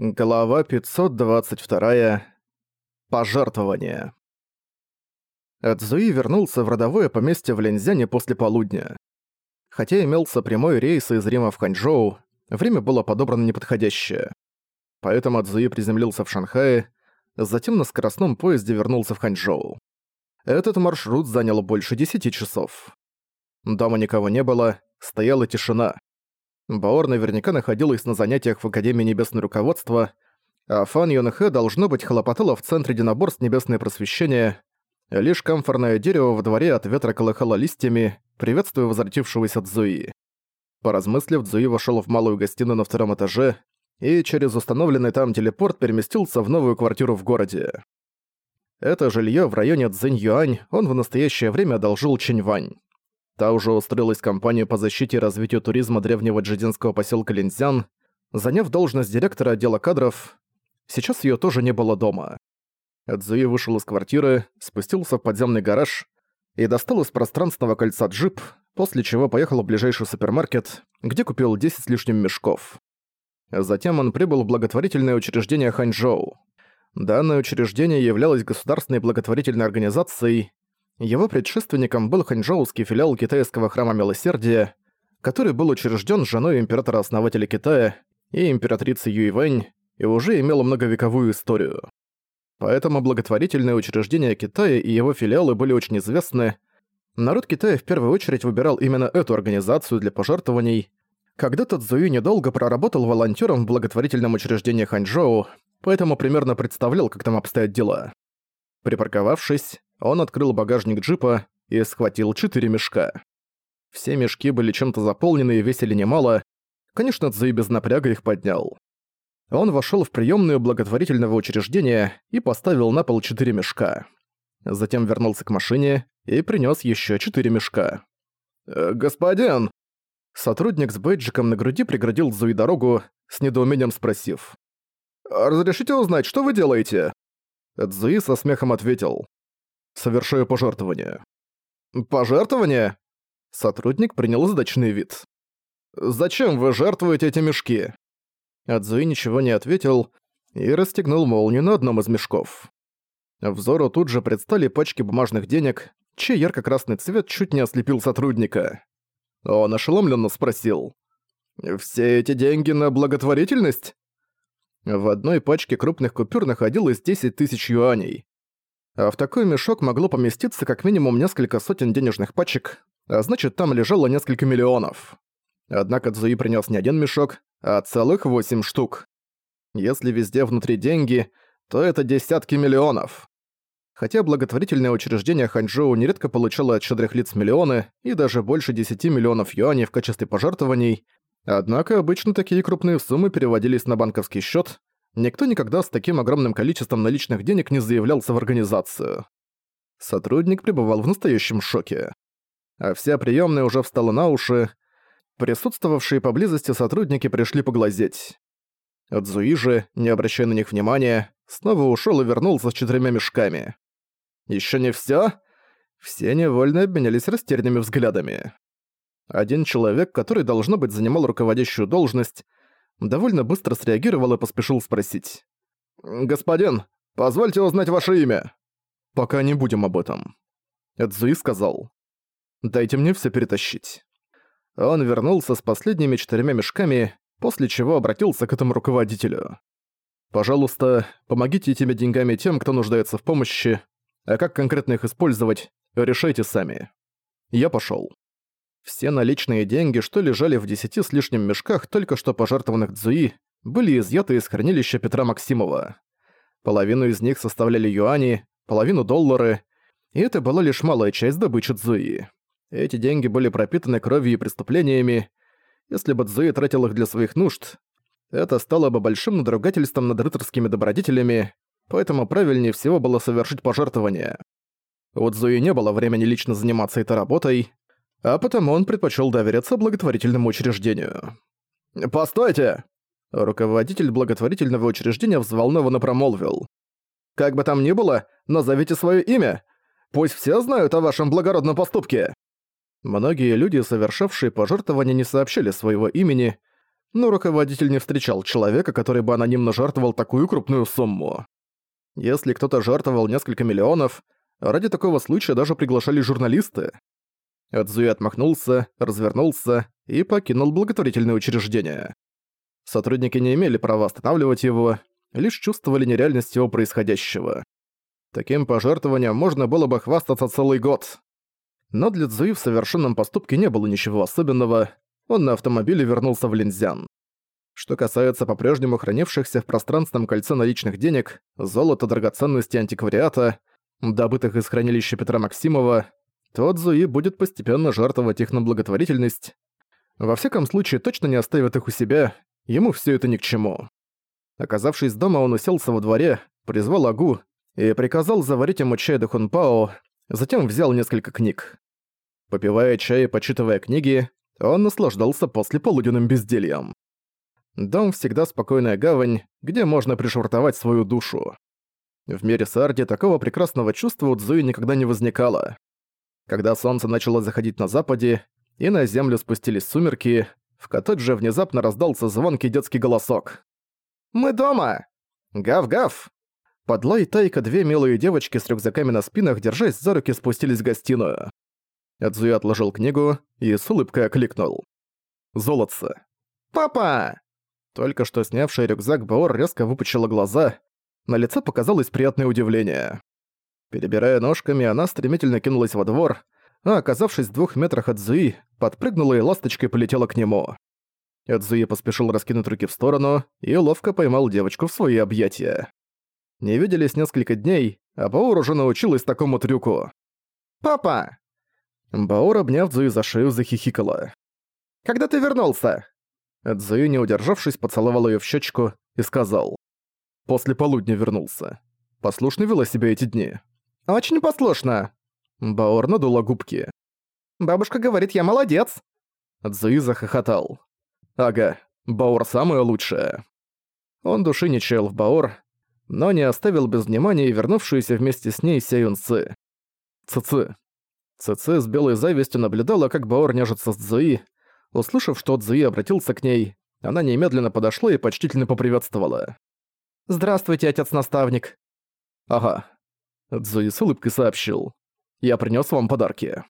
Глава 522. Пожертвование. Эдзуи вернулся в родовое поместье в Линзяне после полудня. Хотя имелся прямой рейс из Рима в Ханчжоу, время было подобрано неподходящее. Поэтому Эдзуи приземлился в Шанхае, затем на скоростном поезде вернулся в Ханчжоу. Этот маршрут занял больше десяти часов. Дома никого не было, стояла тишина. Баор наверняка находилась на занятиях в Академии Небесного Руководства, а Фан Юнхэ должно быть хлопотала в Центре единоборств Небесное Просвещение. Лишь камфорное дерево во дворе от ветра колыхало листьями, приветствуя возвратившегося Цзуи. Поразмыслив, Цзуи вошел в малую гостиную на втором этаже и через установленный там телепорт переместился в новую квартиру в городе. Это жилье в районе Цзинь-Юань он в настоящее время одолжил Чинь-Вань. Та уже устроилась в компанию по защите и развитию туризма древнего джидинского поселка Линзян, заняв должность директора отдела кадров. Сейчас ее тоже не было дома. Эдзуи вышел из квартиры, спустился в подземный гараж и достал из пространственного кольца джип, после чего поехал в ближайший супермаркет, где купил 10 с лишним мешков. Затем он прибыл в благотворительное учреждение Ханчжоу. Данное учреждение являлось государственной благотворительной организацией, его предшественником был ханчжоуский филиал китайского храма Милосердия, который был учрежден женой императора-основателя Китая и императрицы Юйвэнь и уже имел многовековую историю. Поэтому благотворительные учреждения Китая и его филиалы были очень известны. Народ Китая в первую очередь выбирал именно эту организацию для пожертвований. Когда-то Цзуи недолго проработал волонтером в благотворительном учреждении Ханчжоу, поэтому примерно представлял, как там обстоят дела. Припарковавшись, он открыл багажник джипа и схватил четыре мешка. Все мешки были чем-то заполнены и весили немало. Конечно, Цзуи без напряга их поднял. Он вошел в приемную благотворительного учреждения и поставил на пол четыре мешка. Затем вернулся к машине и принес еще четыре мешка. «Э, «Господин!» Сотрудник с бейджиком на груди преградил Зуи дорогу, с недоумением спросив. «Разрешите узнать, что вы делаете?» Цзуи со смехом ответил. «Совершаю пожертвование». «Пожертвование?» Сотрудник принял задачный вид. «Зачем вы жертвуете эти мешки?» Адзуи ничего не ответил и расстегнул молнию на одном из мешков. Взору тут же предстали пачки бумажных денег, чей ярко-красный цвет чуть не ослепил сотрудника. Он ошеломленно спросил. «Все эти деньги на благотворительность?» В одной пачке крупных купюр находилось 10 тысяч юаней. А в такой мешок могло поместиться как минимум несколько сотен денежных пачек, а значит там лежало несколько миллионов. Однако Цзуи принес не один мешок, а целых восемь штук. Если везде внутри деньги, то это десятки миллионов. Хотя благотворительное учреждение Ханчжоу нередко получало от щедрых лиц миллионы и даже больше 10 миллионов юаней в качестве пожертвований, Однако обычно такие крупные суммы переводились на банковский счет. Никто никогда с таким огромным количеством наличных денег не заявлялся в организацию. Сотрудник пребывал в настоящем шоке. А вся приемная уже встала на уши. Присутствовавшие поблизости сотрудники пришли поглазеть. Цзуи же, не обращая на них внимания, снова ушел и вернулся с четырьмя мешками. Еще не все? Все невольно обменялись растерянными взглядами. Один человек, который, должно быть, занимал руководящую должность, довольно быстро среагировал и поспешил спросить. «Господин, позвольте узнать ваше имя?» «Пока не будем об этом». Эдзуи сказал. «Дайте мне все перетащить». Он вернулся с последними четырьмя мешками, после чего обратился к этому руководителю. «Пожалуйста, помогите этими деньгами тем, кто нуждается в помощи, а как конкретно их использовать, решайте сами. Я пошёл». Все наличные деньги, что лежали в десяти с лишним мешках только что пожертвованных Цзуи, были изъяты из хранилища Петра Максимова. Половину из них составляли юани, половину доллары, и это была лишь малая часть добычи Цзуи. Эти деньги были пропитаны кровью и преступлениями. Если бы Цзуи тратил их для своих нужд, это стало бы большим надругательством над рыцарскими добродетелями, поэтому правильнее всего было совершить пожертвование. У Цзуи не было времени лично заниматься этой работой, а потому он предпочел довериться благотворительному учреждению. «Постойте!» Руководитель благотворительного учреждения взволнованно промолвил. «Как бы там ни было, назовите свое имя. Пусть все знают о вашем благородном поступке». Многие люди, совершавшие пожертвования, не сообщили своего имени, но руководитель не встречал человека, который бы анонимно жертвовал такую крупную сумму. Если кто-то жертвовал несколько миллионов, ради такого случая даже приглашали журналисты. Эдзуи отмахнулся, развернулся и покинул благотворительное учреждение. Сотрудники не имели права останавливать его, лишь чувствовали нереальность его происходящего. Таким пожертвованием можно было бы хвастаться целый год. Но для Цзуи в совершенном поступке не было ничего особенного, он на автомобиле вернулся в Линзян. Что касается по-прежнему хранившихся в пространственном кольце наличных денег, золота, драгоценностей антиквариата, добытых из хранилища Петра Максимова, то Цзуи будет постепенно жертвовать их на благотворительность. Во всяком случае, точно не оставит их у себя, ему все это ни к чему. Оказавшись дома, он уселся во дворе, призвал Агу и приказал заварить ему чай до хунпао, затем взял несколько книг. Попивая чай и почитывая книги, он наслаждался послеполуденным бездельем. Дом всегда спокойная гавань, где можно пришвартовать свою душу. В мире Сарди такого прекрасного чувства у Цзуи никогда не возникало. Когда солнце начало заходить на западе, и на землю спустились сумерки, в коттедже внезапно раздался звонкий детский голосок. «Мы дома! Гав-гав!» Под лай Тайка две милые девочки с рюкзаками на спинах, держась за руки, спустились в гостиную. Эдзуи отложил книгу и с улыбкой окликнул. «Золотце!» «Папа!» Только что снявший рюкзак Баор резко выпучила глаза. На лице показалось приятное удивление. Перебирая ножками, она стремительно кинулась во двор, а, оказавшись в двух метрах от Зуи, подпрыгнула и ласточкой полетела к нему. Эдзуи поспешил раскинуть руки в сторону и ловко поймал девочку в свои объятия. Не виделись несколько дней, а Баор уже научилась такому трюку. «Папа!» Баор, обняв Зуи за шею, захихикала. «Когда ты вернулся?» Эдзуи, не удержавшись, поцеловал её в щечку и сказал. «После полудня вернулся. Послушно вела себя эти дни». «Очень послушно!» Баор надула губки. «Бабушка говорит, я молодец!» Эдзуи захохотал. Ага, Баор самое лучшее. Он души не чаял в Баор, но не оставил без внимания и вернувшуюся вместе с ней Сяюн Ци. Ци-ци. Ци с белой завистью наблюдала, как Баор нежится с Цзуи. Услышав, что Цзуи обратился к ней, она немедленно подошла и почтительно поприветствовала. «Здравствуйте, отец-наставник». «Ага». Цзуи с улыбкой сообщил. «Я принёс вам подарки».